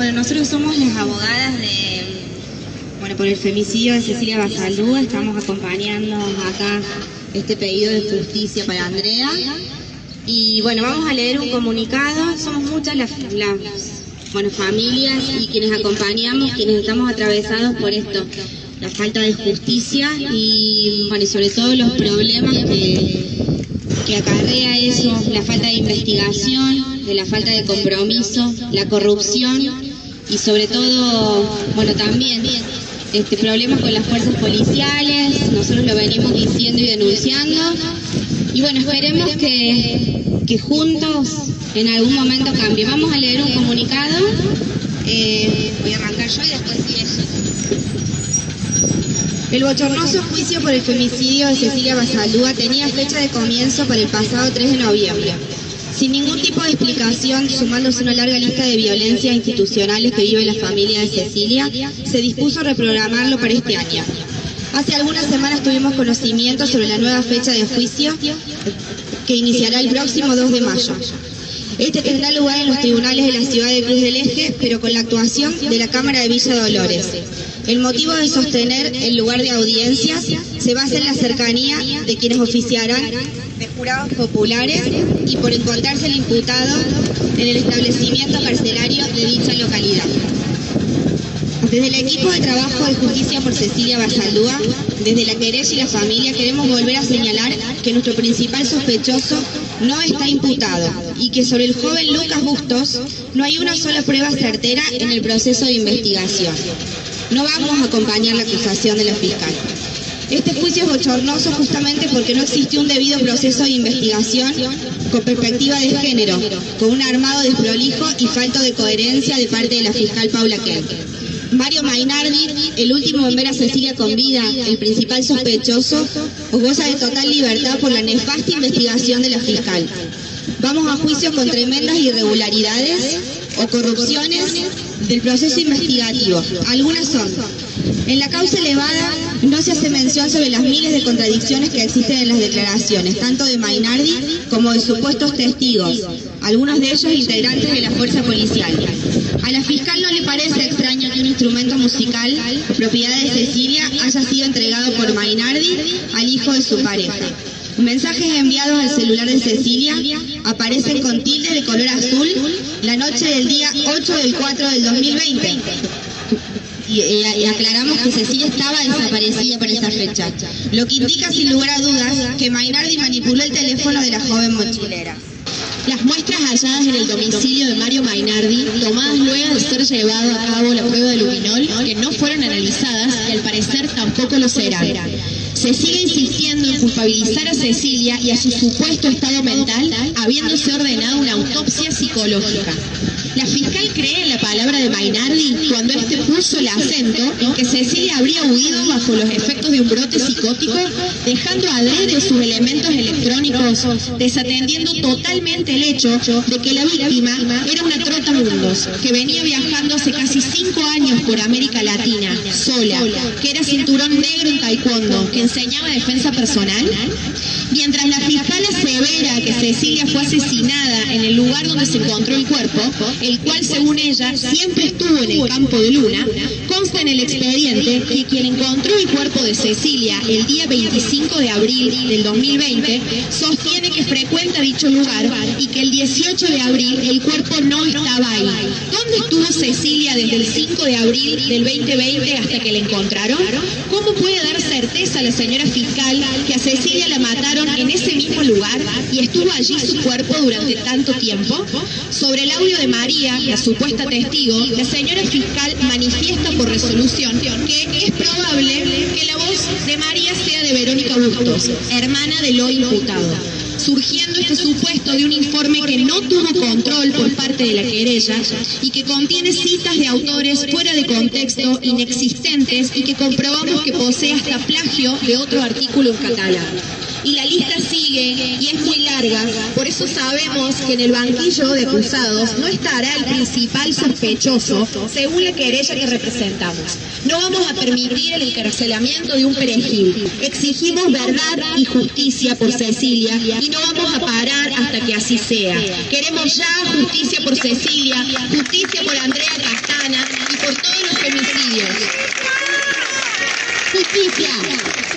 Bueno, nosotros somos las abogadas de, bueno, por el femicidio de Cecilia Basaldúa, estamos acompañando acá este pedido de justicia para Andrea. Y bueno, vamos a leer un comunicado, somos muchas las, las bueno, familias y quienes acompañamos, quienes estamos atravesados por esto, la falta de justicia y bueno, y sobre todo los problemas que, que acarrea eso, la falta de investigación, de la falta de compromiso, la corrupción y sobre todo, bueno, también este, problemas con las fuerzas policiales, nosotros lo venimos diciendo y denunciando. Y bueno, esperemos que, que juntos en algún momento cambie. Vamos a leer un comunicado. Eh, voy a arrancar yo y después sigue El bochornoso juicio por el femicidio de Cecilia Basaldúa tenía fecha de comienzo para el pasado 3 de noviembre. Sin ningún tipo de explicación, sumándose una larga lista de violencias institucionales que vive la familia de Cecilia, se dispuso reprogramarlo para este año. Hace algunas semanas tuvimos conocimiento sobre la nueva fecha de juicio que iniciará el próximo 2 de mayo. Este tendrá lugar en los tribunales de la ciudad de Cruz del Eje, pero con la actuación de la Cámara de Villa Dolores. El motivo de sostener el lugar de audiencias se basa en la cercanía de quienes oficiarán de jurados populares y por encontrarse el imputado en el establecimiento carcelario de dicha localidad. Desde el equipo de trabajo de justicia por Cecilia Basaldúa, desde la querella y la familia, queremos volver a señalar que nuestro principal sospechoso no está imputado y que sobre el joven Lucas Bustos no hay una sola prueba certera en el proceso de investigación. No vamos a acompañar la acusación de la fiscal. Este juicio es bochornoso justamente porque no existe un debido proceso de investigación con perspectiva de género, con un armado desprolijo y falto de coherencia de parte de la fiscal Paula Kemp. Mario Mainardi, el último a Cecilia con vida, el principal sospechoso, goza de total libertad por la nefasta investigación de la fiscal. Vamos a juicio con tremendas irregularidades o corrupciones del proceso investigativo. Algunas son, en la causa elevada no se hace mención sobre las miles de contradicciones que existen en las declaraciones, tanto de Mainardi como de supuestos testigos, algunos de ellos integrantes de la fuerza policial. A la fiscal no le parece extraño instrumento musical, propiedad de Cecilia, haya sido entregado por Mainardi al hijo de su pareja. Mensajes enviados al celular de Cecilia aparecen con tilde de color azul la noche del día 8 del 4 del 2020. Y, aclaramos que Cecilia estaba desaparecida por esa fecha, lo que indica sin lugar a dudas que Mainardi manipuló el teléfono de la joven mochilera. Las muestras halladas en el domicilio de Mario Mainardi, tomadas luego de ser llevado a cabo la prueba de luminol, que no fueron analizadas y al parecer tampoco lo serán. Se sigue insistiendo en culpabilizar a Cecilia y a su supuesto estado mental, habiéndose ordenado una autopsia psicológica. La fiscal cree en la palabra de Mainardi cuando este puso el acento en que Cecilia habría huido bajo los efectos de un brote psicótico, dejando adrede sus elementos electrónicos, desatendiendo totalmente el hecho de que la víctima era una trota mundos, que venía viajando hace casi cinco años por América Latina, sola, que era cinturón negro en taekwondo, que enseñaba defensa personal. Mientras la fiscal asevera que Cecilia fue asesinada en el lugar donde se encontró el cuerpo, el cual según ella siempre estuvo en el campo de Luna, consta en el expediente que quien encontró el cuerpo de Cecilia el día 25 de abril del 2020 sostiene que frecuenta dicho lugar y que el 18 de abril el cuerpo no estaba ahí. ¿Dónde estuvo Cecilia desde el 5 de abril del 2020 hasta que la encontraron? ¿Cómo puede dar certeza la señora fiscal que a Cecilia la mataron en ese mismo lugar y estuvo allí su cuerpo durante tanto tiempo? Sobre el audio de María la supuesta testigo, la señora fiscal manifiesta por resolución que es probable que la voz de María sea de Verónica Bustos, hermana del hoy imputado surgiendo este supuesto de un informe que no tuvo control por parte de la querella y que contiene citas de autores fuera de contexto, inexistentes y que comprobamos que posee hasta plagio de otro artículo en catalán y la lista sigue y es muy larga, por eso sabemos que en el banquillo de acusados no estará el principal sospechoso según la querella que representamos. No vamos a permitir el encarcelamiento de un perejil. Exigimos verdad y justicia por Cecilia y no vamos a parar hasta que así sea. Queremos ya justicia por Cecilia, justicia por Andrea Castán femicidios. Justicia.